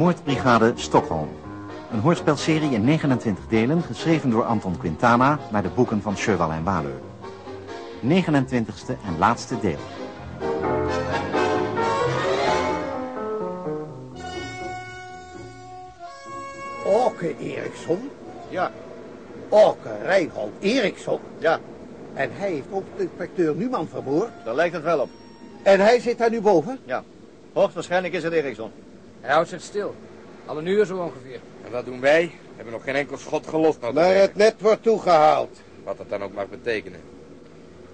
Moordbrigade Stockholm. Een hoorspelserie in 29 delen, geschreven door Anton Quintana... naar de boeken van Cheval en Waleur. 29ste en laatste deel. Orke Eriksson? Ja, Orke Reinhold Eriksson? ja, En hij heeft ook de inspecteur Numan vermoord? daar lijkt het wel op. En hij zit daar nu boven? Ja, hoogstwaarschijnlijk is het Eriksson. Hij houdt zich stil. Al een uur zo ongeveer. En wat doen wij? We hebben nog geen enkel schot gelost. Maar zeggen. het net wordt toegehaald. Wat dat dan ook mag betekenen.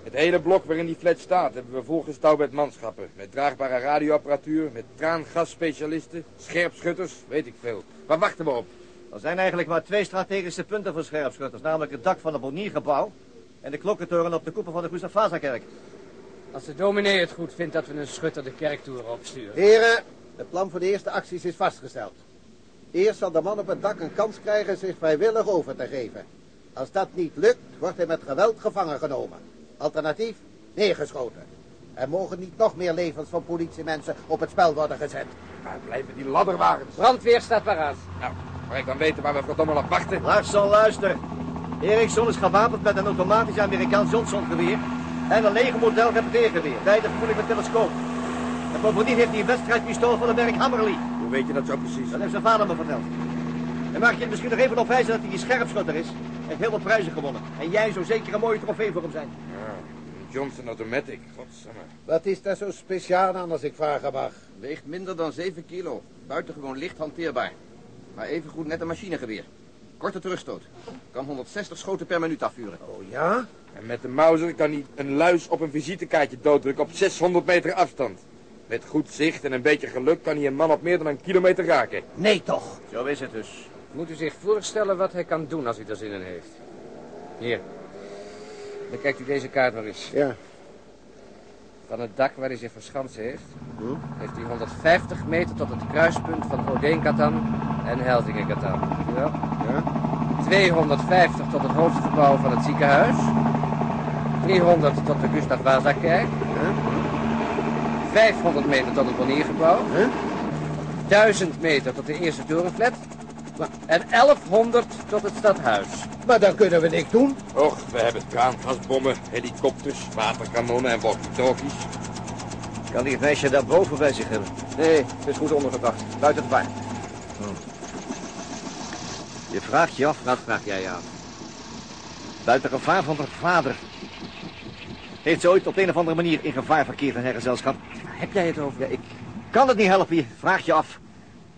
Het hele blok waarin die flat staat hebben we volgestouwd met manschappen. Met draagbare radioapparatuur, met traangasspecialisten, scherpschutters, weet ik veel. Waar wachten we op? Er zijn eigenlijk maar twee strategische punten voor scherpschutters. Namelijk het dak van het Boniergebouw en de klokkentoren op de koepel van de Gustav Vazakerk. Als de dominee het goed vindt dat we een schutter de kerktoer opsturen. Heren, het plan voor de eerste acties is vastgesteld. Eerst zal de man op het dak een kans krijgen zich vrijwillig over te geven. Als dat niet lukt, wordt hij met geweld gevangen genomen. Alternatief, neergeschoten. Er mogen niet nog meer levens van politiemensen op het spel worden gezet. Waar blijven die ladderwagens? Brandweer staat paraat. Nou, maar ik dan weten waar we verdomme op wachten. Larsson, luister. Eriksson is gewapend met een automatisch Amerikaans Johnson-geweer en een lege model repeteergeweer. Beide vermoedelijk met telescoop. En bovendien heeft hij een wedstrijdpistool van de merk Hammerly. Hoe weet je dat zo precies? Dat heeft zijn vader me verteld. En maak je het misschien nog even op wijzen dat hij die scherpschutter is. Hij heeft heel wat prijzen gewonnen. En jij zou zeker een mooie trofee voor hem zijn. Ja, een Johnson Automatic. Godsamme. Wat is daar zo speciaal aan als ik vragen mag? Weegt minder dan 7 kilo. Buitengewoon licht hanteerbaar. Maar evengoed net een machinegeweer. Korte terugstoot. Kan 160 schoten per minuut afvuren. Oh ja? En met de Mauser kan hij een luis op een visitekaartje dooddrukken op 600 meter afstand. Met goed zicht en een beetje geluk kan hij een man op meer dan een kilometer raken. Nee toch? Zo is het dus. Moet u zich voorstellen wat hij kan doen als hij er zin in heeft. Hier. Bekijkt u deze kaart maar eens. Ja. Van het dak waar hij zich verschanst heeft, heeft hij 150 meter tot het kruispunt van Odeenkatan en u wel? Ja? 250 tot het hoofdgebouw van het ziekenhuis. 300 tot de Gustav Vasa-kerk. 500 meter tot het Boniergebouw. Huh? 1000 meter tot de eerste torenflat. En 1100 tot het stadhuis. Maar dan kunnen we niks doen. Och, we hebben traangasbommen, helikopters, waterkanonnen en walkie-talkies. Kan die het meisje daarboven bij zich hebben? Nee, het is goed ondergebracht. Buiten het waar. Je vraagt je af, Wat vraag jij je af? buiten gevaar van haar vader. Heeft ze ooit op een of andere manier in gevaar verkeerd in haar gezelschap? Heb jij het over? Ja, ik kan het niet helpen, je vraagt je af.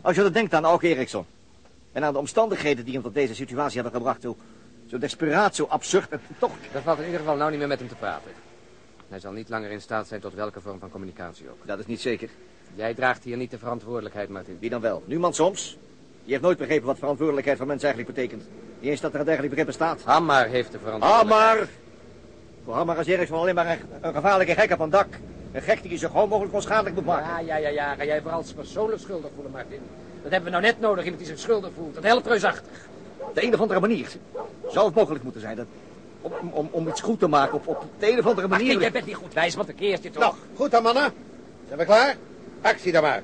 Als je er denkt aan Auke Eriksson. En aan de omstandigheden die hem tot deze situatie hebben gebracht. Zo, zo desperaat, zo absurd en toch... Dan valt in ieder geval nou niet meer met hem te praten. Hij zal niet langer in staat zijn tot welke vorm van communicatie ook. Dat is niet zeker. Jij draagt hier niet de verantwoordelijkheid, Martin. Wie dan wel? Numan soms? Die heeft nooit begrepen wat verantwoordelijkheid van mensen eigenlijk betekent. Niet eens dat er een dergelijk begrip bestaat. Hammar heeft de verantwoordelijkheid. Hammar! Voor Hammar is Eriksson alleen maar een, een gevaarlijke gek op een dak. Een gek die je zo gewoon mogelijk onschadelijk moet maken. Ja, ja, ja, ja. Ga jij vooral persoonlijk schuldig voelen, Martin. Dat hebben we nou net nodig, iemand die zich schuldig voelt. Dat helpt reusachtig. Op de een of andere manier zou het mogelijk moeten zijn dat, om, om, om iets goed te maken op, op de een of andere manier... Martin, jij bent niet goed wijs, want de keer dit toch. Nou, goed dan mannen. Zijn we klaar? Actie dan maar.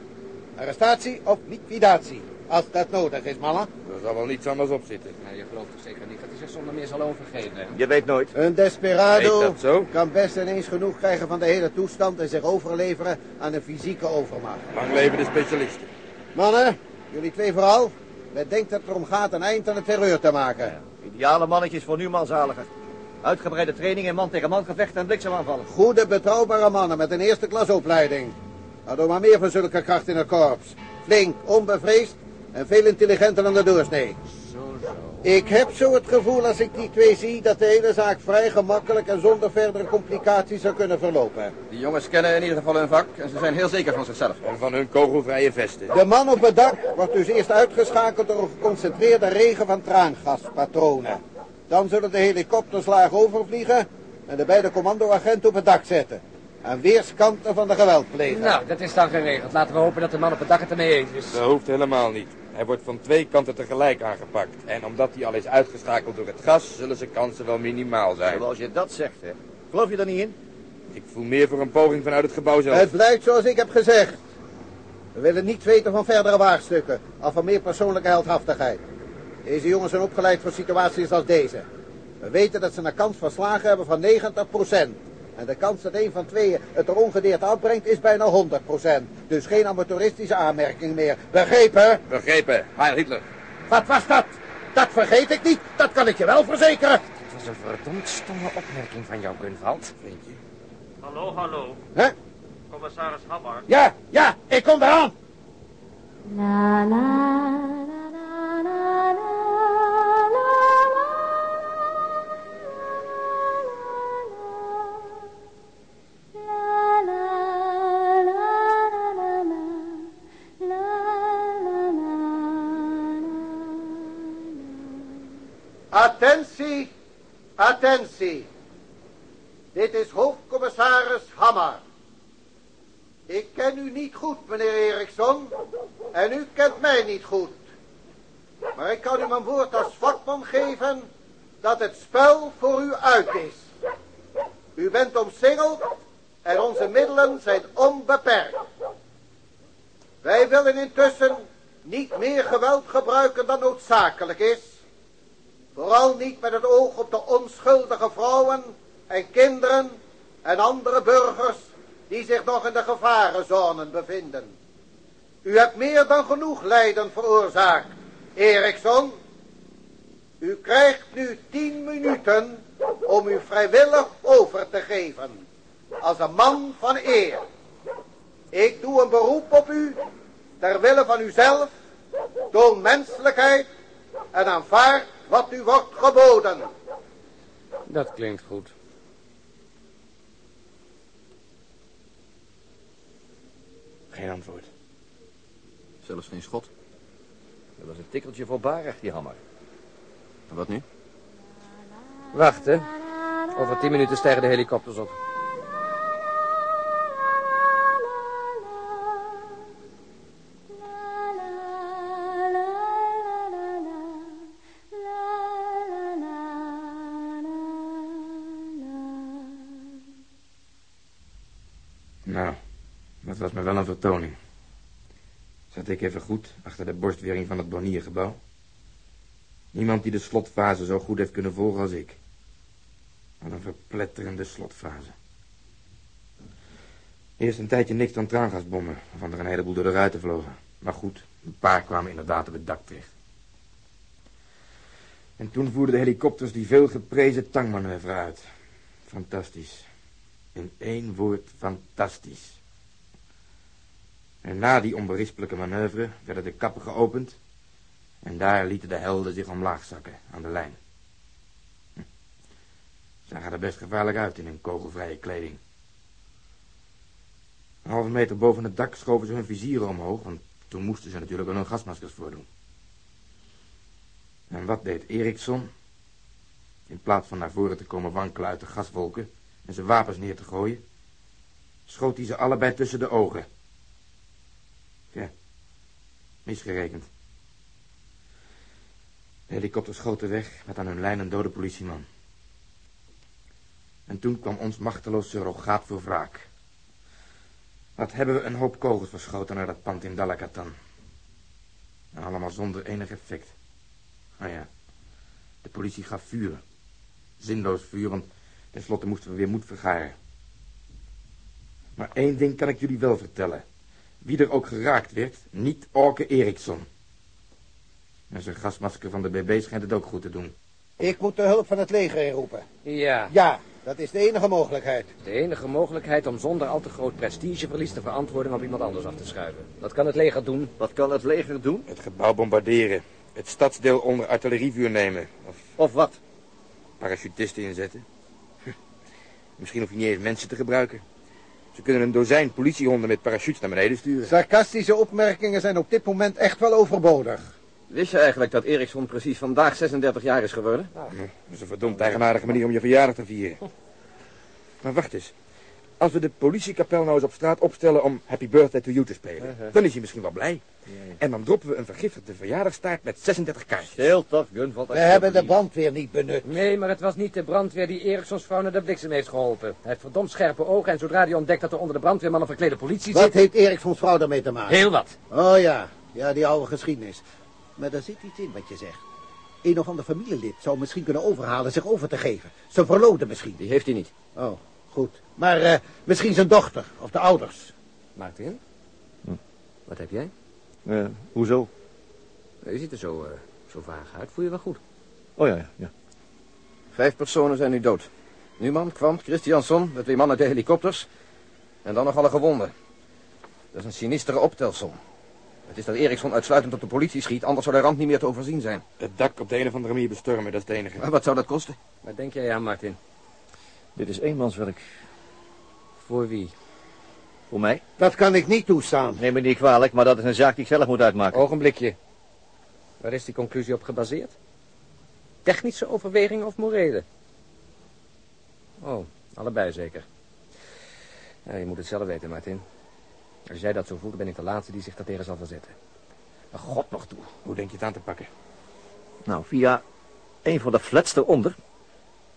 Arrestatie of liquidatie. Als dat nodig is, mannen. Er zal wel niets anders op zitten. Nee, je gelooft toch zeker niet dat hij zich zonder meer zal overgeven. Je weet nooit. Een desperado Heet dat zo? kan best ineens genoeg krijgen van de hele toestand en zich overleveren aan een fysieke overmacht. Lang leven de specialisten. Mannen, jullie twee vooral. Men denkt dat het erom gaat een eind aan de terreur te maken. Ideale mannetjes voor Numan zaliger. Uitgebreide training in man tegen man gevechten en bliksemaanvallen. Goede, betrouwbare mannen met een eerste klas opleiding. Hadden maar meer van zulke kracht in het korps. Flink, onbevreesd en veel intelligenter dan de doorsnee. Zo, zo. Ik heb zo het gevoel als ik die twee zie dat de hele zaak vrij gemakkelijk en zonder verdere complicaties zou kunnen verlopen. Die jongens kennen in ieder geval hun vak en ze zijn heel zeker van zichzelf. En van hun kogelvrije vesten. De man op het dak wordt dus eerst uitgeschakeld door een geconcentreerde regen van traangaspatronen. Dan zullen de helikopters laag overvliegen en de beide commandoagenten op het dak zetten. Aan weerskanten van de geweldpleger. Nou, dat is dan geregeld. Laten we hopen dat de man op het dak het ermee eens is. Dat hoeft helemaal niet. Hij wordt van twee kanten tegelijk aangepakt. En omdat hij al is uitgeschakeld door het gas, zullen zijn kansen wel minimaal zijn. Zoals je dat zegt, hè. Geloof je er niet in? Ik voel meer voor een poging vanuit het gebouw zelf. Het blijkt zoals ik heb gezegd. We willen niets weten van verdere waagstukken of van meer persoonlijke heldhaftigheid. Deze jongens zijn opgeleid voor situaties als deze. We weten dat ze een kans van slagen hebben van 90%. En de kans dat een van tweeën het er ongedeerd uitbrengt is bijna 100%. Dus geen amateuristische aanmerking meer. Begrepen? Begrepen. Heil Hitler. Wat was dat? Dat vergeet ik niet. Dat kan ik je wel verzekeren. Het was een verdomd stomme opmerking van jou, Gunvald. Vind je? Hallo, hallo. Hè? Commissaris Hammer. Ja, ja, ik kom eraan. La la Dit is hoofdcommissaris Hammer. Ik ken u niet goed, meneer Eriksson. En u kent mij niet goed. Maar ik kan u mijn woord als vakman geven dat het spel voor u uit is. U bent omsingeld en onze middelen zijn onbeperkt. Wij willen intussen niet meer geweld gebruiken dan noodzakelijk is. Vooral niet met het oog op de onschuldige vrouwen en kinderen en andere burgers die zich nog in de gevarenzone bevinden. U hebt meer dan genoeg lijden veroorzaakt, Eriksson. U krijgt nu tien minuten om u vrijwillig over te geven. Als een man van eer. Ik doe een beroep op u, ter wille van uzelf, toon menselijkheid en aanvaard wat u wordt geboden. Dat klinkt goed. Geen antwoord. Zelfs geen schot. Dat was een tikkeltje voorbarig, die hammer. En wat nu? Wachten. Over tien minuten stijgen de helikopters op. Zat ik even goed achter de borstwering van het Boniergebouw. Niemand die de slotfase zo goed heeft kunnen volgen als ik. Wat een verpletterende slotfase. Eerst een tijdje niks dan traangasbommen, waarvan er een heleboel door de ruiten vlogen. Maar goed, een paar kwamen inderdaad op het dak terecht. En toen voerden de helikopters die veel geprezen tangmanoeuvre uit. Fantastisch. In één woord fantastisch. En na die onberispelijke manoeuvre werden de kappen geopend en daar lieten de helden zich omlaag zakken aan de lijn. Hm. Zagen er best gevaarlijk uit in hun kogelvrije kleding. Een halve meter boven het dak schoven ze hun vizieren omhoog, want toen moesten ze natuurlijk wel hun gasmaskers voordoen. En wat deed Eriksson? In plaats van naar voren te komen wankelen uit de gaswolken en zijn wapens neer te gooien, schoot hij ze allebei tussen de ogen. Misgerekend. De helikopter schoten weg met aan hun lijn een dode politieman. En toen kwam ons machteloos surrogaat voor wraak. Wat hebben we een hoop kogels verschoten naar dat pand in Dalakatan. En allemaal zonder enig effect. Nou ja, de politie gaf vuur. Zinloos vuur, want tenslotte moesten we weer moed vergaren. Maar één ding kan ik jullie wel vertellen. Wie er ook geraakt werd, niet Orke Eriksson. En zijn gasmasker van de BB schijnt het ook goed te doen. Ik moet de hulp van het leger inroepen. Ja, Ja, dat is de enige mogelijkheid. de enige mogelijkheid om zonder al te groot prestigeverlies de verantwoording op iemand anders af te schuiven. Dat kan het leger doen. Wat kan het leger doen? Het gebouw bombarderen. Het stadsdeel onder artillerievuur nemen. Of Of wat? parachutisten inzetten. Hm. Misschien hoef je niet eens mensen te gebruiken. Ze kunnen een dozijn politiehonden met parachutes naar beneden sturen. Sarcastische opmerkingen zijn op dit moment echt wel overbodig. Wist je eigenlijk dat Eriksson precies vandaag 36 jaar is geworden? Hm, Dat is een verdomd eigenaardige manier om je verjaardag te vieren. Maar wacht eens. Als we de politiekapel nou eens op straat opstellen om Happy Birthday to You te spelen, Uh-huh. dan is hij misschien wel blij. En dan droppen we een vergiftigde verjaardagstaart met 36 kaarsjes. Heel tof, Gun. Valt We hebben de brandweer niet benut. Nee, maar het was niet de brandweer die Ericssons vrouw naar de bliksem heeft geholpen. Hij heeft verdomd scherpe ogen en zodra hij ontdekt dat er onder de brandweerman een verklede politie Wat zit... heeft Erikssons vrouw daarmee te maken? Heel wat. Oh ja, ja, die oude geschiedenis. Maar daar zit iets in wat je zegt. Een of ander familielid zou misschien kunnen overhalen zich over te geven. Zijn verloofde misschien. Die heeft hij niet. Oh, goed. Maar eh, misschien zijn dochter of de ouders. Martin? Wat heb jij? Eh, hoezo? Je ziet er zo, eh, zo vaag uit. Voel je wel goed? Oh ja, ja, ja. Vijf personen zijn nu dood. Numan, Kwant, Christiansson, de twee mannen uit de helikopters. En dan nog alle gewonden. Dat is een sinistere optelsom. Het is dat Eriksson uitsluitend op de politie schiet, anders zou de ramp niet meer te overzien zijn. Het dak op de een of andere manier bestormen, dat is het enige. Maar wat zou dat kosten? Wat denk jij aan, Martin? Dit is eenmanswerk. Voor wie? Voor mij? Dat kan ik niet toestaan. Neem me niet kwalijk, maar dat is een zaak die ik zelf moet uitmaken. Ogenblikje. Waar is die conclusie op gebaseerd? Technische overwegingen of morele? Oh, allebei zeker. Je moet het zelf weten, Martin. Als jij dat zo voelt, ben ik de laatste die zich daartegen zal verzetten. Maar God nog toe. Hoe denk je het aan te pakken? Nou, via een van de flats eronder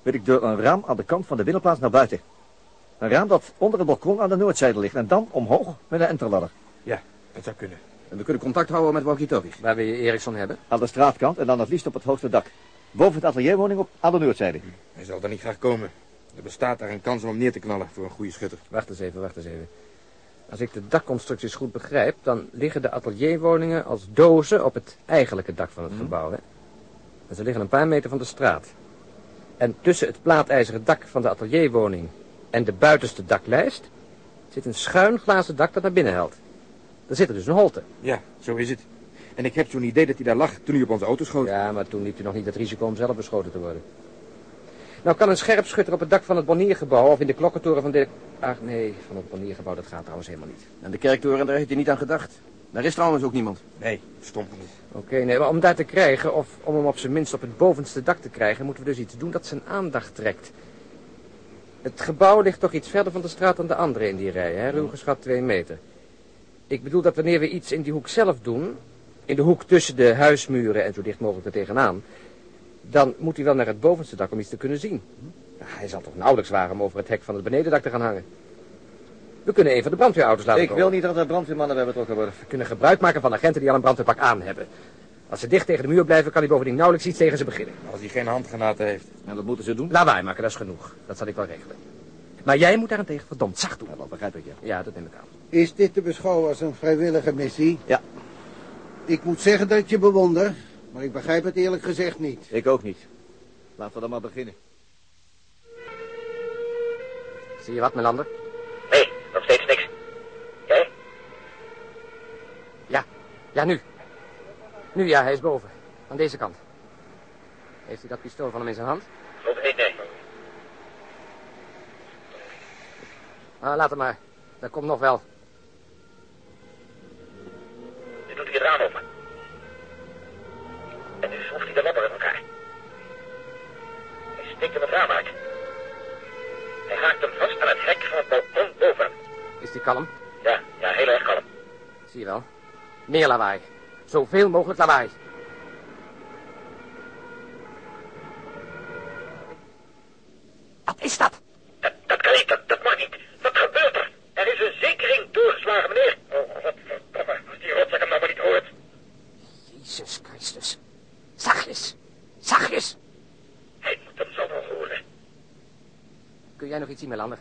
wil ik door een raam aan de kant van de binnenplaats naar buiten. Een raam dat onder het balkon aan de noordzijde ligt en dan omhoog met een enterladder. Ja, dat zou kunnen. En we kunnen contact houden met walkie-talkies. Waar wil je Eriksson hebben? Aan de straatkant en dan het liefst op het hoogste dak. Boven het atelierwoning op aan de noordzijde. Hij zal er niet graag komen. Er bestaat daar een kans om hem neer te knallen voor een goede schutter. Wacht eens even, wacht eens even. Als ik de dakconstructies goed begrijp, dan liggen de atelierwoningen als dozen op het eigenlijke dak van het gebouw. Hè? En ze liggen een paar meter van de straat. En tussen het plaatijzeren dak van de atelierwoning en de buitenste daklijst zit een schuin glazen dak dat naar binnen helpt. Daar zit er dus een holte. Ja, zo is het. En ik heb zo'n idee dat hij daar lag toen hij op onze auto schoot. Ja, maar toen liep hij nog niet het risico om zelf beschoten te worden. Nou kan een scherpschutter op het dak van het Boniergebouw of in de klokkentoren van de... Ach nee, van het Boniergebouw, dat gaat trouwens helemaal niet. En de kerktoren, daar heeft hij niet aan gedacht. Daar is trouwens ook niemand. Nee, stom genoeg. Oké, nee, maar om daar te krijgen, of om hem op zijn minst op het bovenste dak te krijgen, moeten we dus iets doen dat zijn aandacht trekt. Het gebouw ligt toch iets verder van de straat dan de andere in die rij, hè? ruw geschat twee meter. Ik bedoel dat wanneer we iets in die hoek zelf doen, in de hoek tussen de huismuren en zo dicht mogelijk er tegenaan, dan moet hij wel naar het bovenste dak om iets te kunnen zien. Hij zal toch nauwelijks wagen om over het hek van het benedendak te gaan hangen. We kunnen een van de brandweerauto's laten Ik komen. wil niet dat er brandweermannen bij betrokken worden. We kunnen gebruik maken van agenten die al een brandweerpak aan hebben. Als ze dicht tegen de muur blijven, kan hij bovendien nauwelijks iets tegen ze beginnen. Als hij geen handgranaten heeft. En dat moeten ze doen. Lawaai maken, dat is genoeg. Dat zal ik wel regelen. Maar jij moet daarentegen verdomd zacht doen. Ja, dat begrijp ik, ja. Ja, dat neem ik aan. Is dit te beschouwen als een vrijwillige missie? Ja. Ik moet zeggen dat ik je bewonder, maar ik begrijp het eerlijk gezegd niet. Ik ook niet. Laten we dan maar beginnen. Zie je wat, Melander? Nee, nog steeds niks. Jij? Ja, ja, nu. Nu, ja, hij is boven. Aan deze kant. Heeft hij dat pistool van hem in zijn hand? Het niet, nee. Ah, laat hem maar. Dat komt nog wel. Nu doet hij het raam open. En nu schroeft hij de lampen in elkaar. Hij steekt hem het raam uit. Hij haakt hem vast aan het hek van het balkon boven. Is die kalm? Ja, ja, heel erg kalm. Zie je wel. Meer lawaai. Zoveel mogelijk lawaai. Wat is dat? Dat, dat kan niet, dat, dat mag niet. Wat gebeurt er? Er is een zekering doorgeslagen, meneer. Oh, godverdomme, als die rotzak hem nou maar niet hoort. Jezus Christus. Zachtjes. Zachtjes. Hij moet hem zo wel horen. Kun jij nog iets zien, Melander?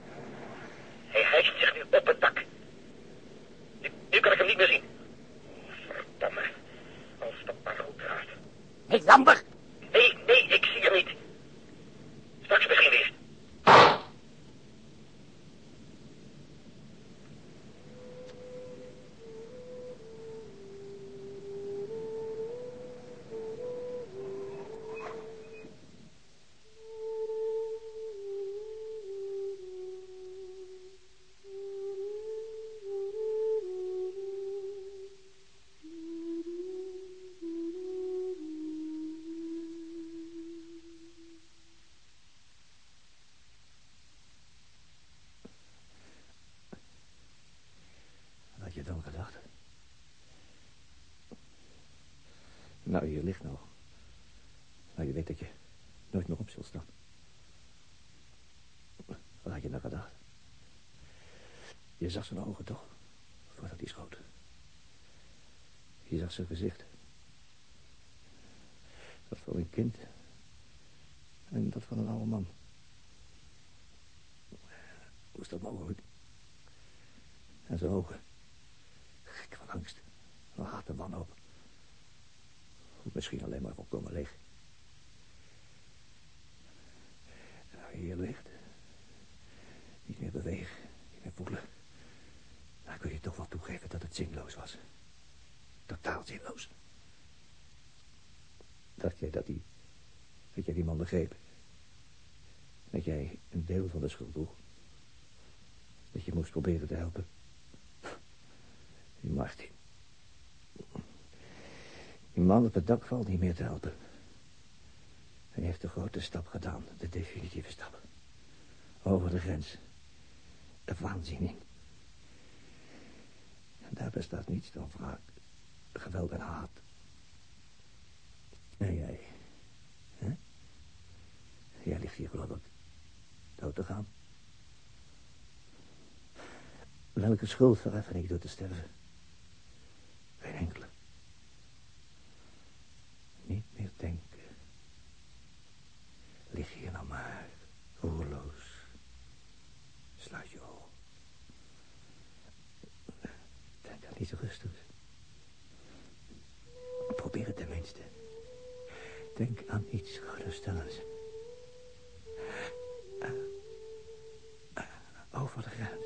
Zag zijn ogen toch? Voordat hij schoot. Je zag zijn gezicht. Dat van een kind. En dat van een oude man. Hoe is dat mogelijk? En zijn ogen. Gek van angst. Van haat en wanhoop. Misschien alleen maar volkomen leeg. En nou je hier ligt. Niet meer bewegen. Niet meer voelen. Dan kun je toch wel toegeven dat het zinloos was. Totaal zinloos. Dacht jij dat die... Dat jij die man begreep? Dat jij een deel van de schuld droeg? Dat je moest proberen te helpen? Die Martin. Die man op het dak valt niet meer te helpen. Hij heeft de grote stap gedaan, de definitieve stap. Over de grens. De waanzin in. Daar bestaat niets dan wraak, geweld en haat. En jij, hè? Jij ligt hier geloof ik dood te gaan. Welke schuld verheffen ik door te sterven? Geen enkele. Niet meer denken. Lig hier nou maar, roerloos. Sluit je ogen. Iets rustigs. Probeer het tenminste. Denk aan iets geruststellends. Eh, eh, over de grens.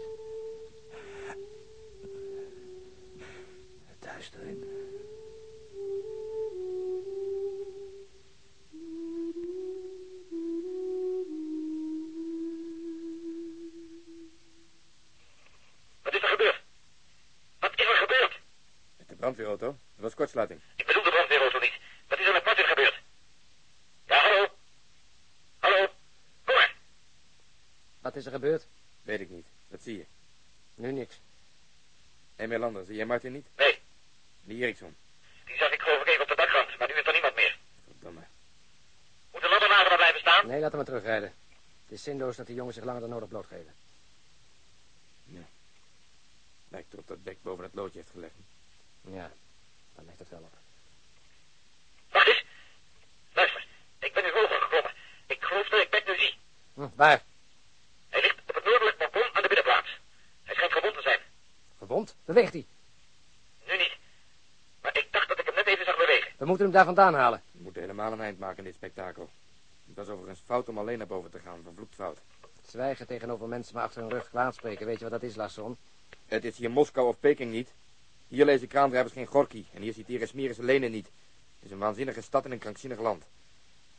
Kortsluiting. Ik bedoel de brandweerauto niet. Wat is er met Martin gebeurd? Ja, hallo? Hallo? Kom maar. Wat is er gebeurd? Weet ik niet. Dat zie je. Nu niks. Hé, Melander, zie jij Martin niet? Nee, Die Eriksson. die zag ik geloof ik even op de dakrand, maar nu is er niemand meer. Verdomme. Moet de ladderwagen maar blijven staan? Nee, laten we terugrijden. Het is zinloos dat die jongens zich langer dan nodig blootgeven. Lijkt erop dat Beck boven het loodje heeft gelegd. Ja, dan ligt het wel op. Wacht eens. Luister, ik ben nu hoger geklommen. Ik geloof dat ik Beck nu zie. Hm, waar? Hij ligt op het noordelijk balkon aan de binnenplaats. Hij schijnt gewond te zijn. Gewond? Beweegt hij. Nu niet. Maar ik dacht dat ik hem net even zag bewegen. We moeten hem daar vandaan halen. We moeten helemaal een eind maken in dit spektakel. Het was overigens fout om alleen naar boven te gaan. Vervloekt fout. Zwijgen tegenover mensen maar achter hun rug kwaad spreken. Weet je wat dat is, Larsson? Het is hier Moskou of Peking niet. Hier lezen kraandrijvers geen Gorky. En hier ziet hier Smirische Lenen niet. Het is een waanzinnige stad in een krankzinnig land.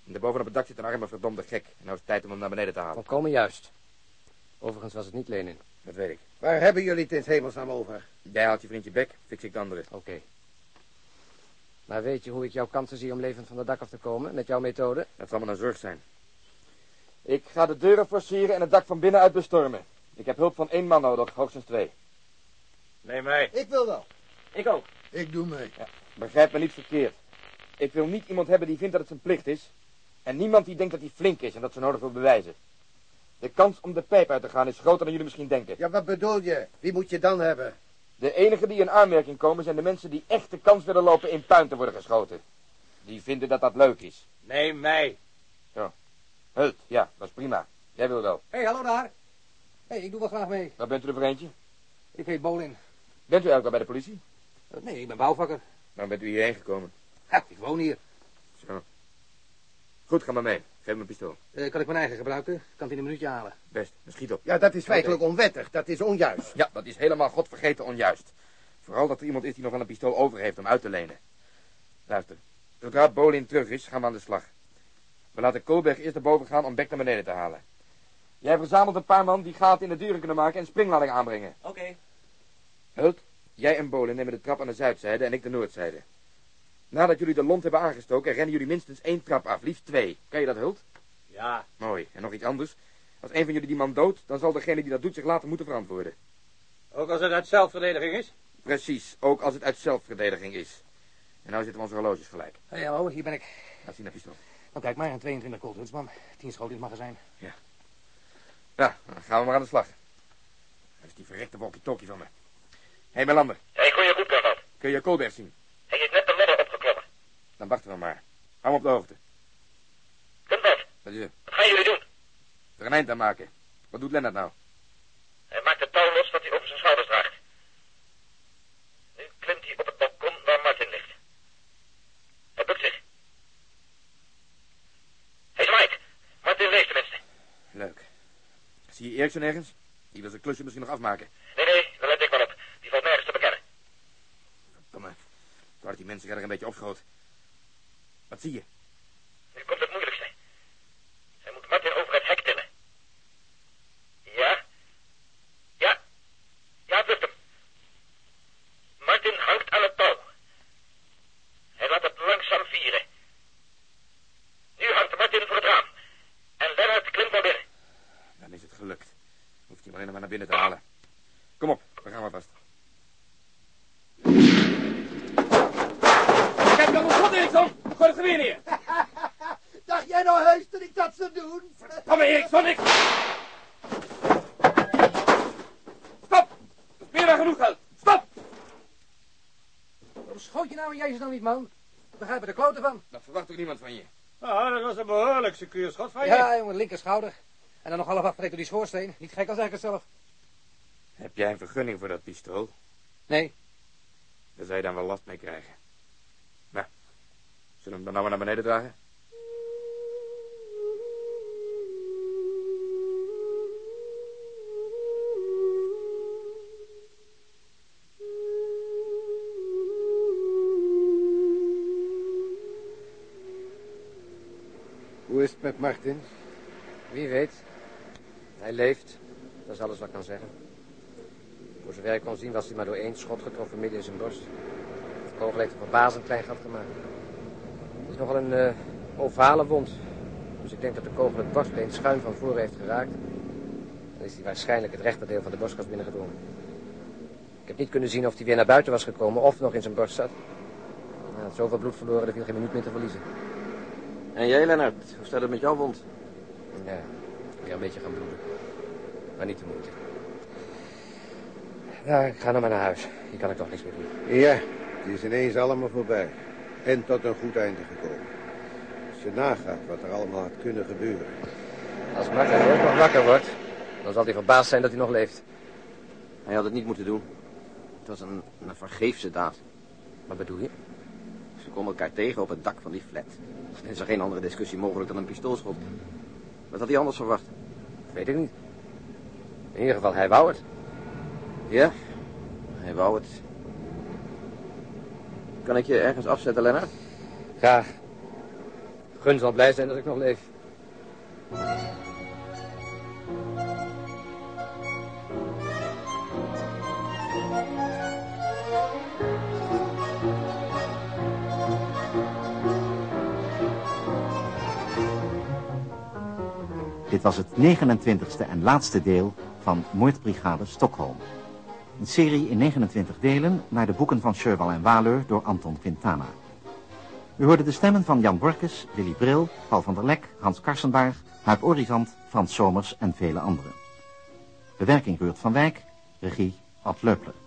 En daarboven op het dak zit een arme verdomde gek. En nou is het tijd om hem naar beneden te halen. Volkomen juist. Overigens was het niet Lenin. Dat weet ik. Waar hebben jullie het in 's hemelsnaam over? Jij haalt je vriendje Beck, fix ik de andere. Oké. Maar weet je hoe ik jouw kansen zie om levend van het dak af te komen? Met jouw methode? Dat zal me een zorg zijn. Ik ga de deuren forceren en het dak van binnenuit bestormen. Ik heb hulp van één man nodig, hoogstens twee. Neem mij. Ik wil wel. Ik ook. Ik doe mee. Begrijp me niet verkeerd. Ik wil niet iemand hebben die vindt dat het zijn plicht is. En niemand die denkt dat hij flink is en dat ze nodig wil bewijzen. De kans om de pijp uit te gaan is groter dan jullie misschien denken. Ja, wat bedoel je? Wie moet je dan hebben? De enigen die in aanmerking komen zijn de mensen die echt de kans willen lopen in puin te worden geschoten. Die vinden dat dat leuk is. Neem mij. Hult, ja, dat is prima. Jij wil wel. Hé, hey, hallo daar. Hé, hey, ik doe wel graag mee. Wat bent u er voor eentje? Ik heet Bolin. Bent u eigenlijk al bij de politie? Nee, ik ben bouwvakker. Waarom bent u hierheen gekomen? Ha, ik woon hier. Zo. Goed, ga maar mee. Geef me een pistool. Uh, kan ik mijn eigen gebruiken? Kan het in een minuutje halen. Best, dan schiet op. Ja, dat is feitelijk onwettig. Dat is onjuist. Ja, dat is helemaal godvergeten onjuist. Vooral dat er iemand is die nog wel een pistool over heeft om uit te lenen. Luister, zodra Bolin terug is, gaan we aan de slag. We laten Koolberg eerst naar boven gaan om Beck naar beneden te halen. Jij verzamelt een paar man die gaten in de deuren kunnen maken en springlading aanbrengen. Oké. Okay. Hult, jij en Bolin nemen de trap aan de zuidzijde en ik de noordzijde. Nadat jullie de lont hebben aangestoken, rennen jullie minstens één trap af, liefst twee. Kan je dat, Hult? Ja. Mooi. En nog iets anders. Als een van jullie die man doodt, dan zal degene die dat doet zich later moeten verantwoorden. Ook als het uit zelfverdediging is? Precies, ook als het uit zelfverdediging is. En nou zitten onze horloges gelijk. Hé, hallo, hier ben ik. Laat zien naar pistool. Nou, kijk maar, een 22 Colt Huntsman. 10 schoten in het magazijn. Ja, dan gaan we maar aan de slag. Dat is die verrekte walkie-talkie van me. Hé, hey, Melander, Hé, hey, goeie goed, Karvat. kun je Colbert zien? Hij is net de ladder opgeklommen. Dan wachten we maar. Hou op de hoogte. Karvat, Wat is het? wat gaan jullie doen? Er een eind aan maken. Wat doet Lennart nou? Hij maakt het touw los dat hij over zijn schouders draagt. Nu klimt hij op het balkon waar Martin ligt. Hij bukt zich. Hij zwaait. Martin leeft tenminste. Leuk. Zie je Erikson ergens? Die wil zijn klusje misschien nog afmaken. Nee, nee, daar let ik wel op. Die valt nergens te bekennen. Domme. Ik wou dat die mensen er een beetje opschoot. Wat zie je? Nu komt het moeilijkste. Hij moet Martin over het hek tillen. Ja? Ja? Ja, het lukt hem. Martin hangt aan het touw. Hij laat het langzaam vieren. Nu hangt Martin voor het raam. En Lennart klimt naar binnen. Dan is het gelukt. Hoeft hij maar alleen maar naar binnen te halen. Kom op, we gaan maar vast. Kijk dan op God, Eriksson! Gooi het geweer neer! Dacht jij nou heus dat ik dat zou doen? Kom maar, Eriksson, ik! Stop! Dat is meer dan genoeg geld. Stop! Waarom schoot je nou en Jezus nou niet, man? Ik begrijp er de kloten van. Dat verwacht ook niemand van je. Ah, dat was een behoorlijk secuur schot van je. Ja, jongen, linkerschouder. En dan nog half afgedekt door die schoorsteen. Niet gek als ik het zelf. Heb jij een vergunning voor dat pistool? Nee. Daar zou je dan wel last mee krijgen. Nou, zullen we hem dan nou maar naar beneden dragen? Hoe met Martin? Wie weet. Hij leeft. Dat is alles wat ik kan zeggen. Voor zover ik kon zien was hij maar door één schot getroffen midden in zijn borst. De kogel heeft een verbazend klein gat gemaakt. Het is nogal een eh, ovale wond. Dus ik denk dat de kogel het borstbeen schuin van voren heeft geraakt. Dan is hij waarschijnlijk het rechterdeel van de borstkas binnengedrongen. Ik heb niet kunnen zien of hij weer naar buiten was gekomen of nog in zijn borst zat. Hij had zoveel bloed verloren, er viel geen minuut meer te verliezen. En jij, Lennart, hoe staat het met jouw wond? Ja, weer een beetje gaan bloeden. Maar niet de moeite. Ja, ik ga nou maar naar huis. Hier kan ik toch niks meer doen. Ja, het is ineens allemaal voorbij. En tot een goed einde gekomen. Als je nagaat wat er allemaal had kunnen gebeuren. Als Martin ooit nog wakker wordt, dan zal hij verbaasd zijn dat hij nog leeft. Hij had het niet moeten doen. Het was een, een vergeefse daad. Wat bedoel je? Ze komen elkaar tegen op het dak van die flat. Er is er geen andere discussie mogelijk dan een pistoolschot. Wat had hij anders verwacht? Weet ik niet. In ieder geval, hij wou het. Ja, hij wou het. Kan ik je ergens afzetten, Lennart? Graag. Gun zal blij zijn dat ik nog leef. Dit was het 29ste en laatste deel van Moordbrigade Stockholm. Een serie in 29 delen naar de boeken van Sherwal en Waleur door Anton Quintana. U hoorde de stemmen van Jan Borkes, Willy Bril, Paul van der Lek, Hans Karsenbaar, Huip Orizant, Frans Somers en vele anderen. Bewerking Ruurt van Wijk, regie Ad Leupler.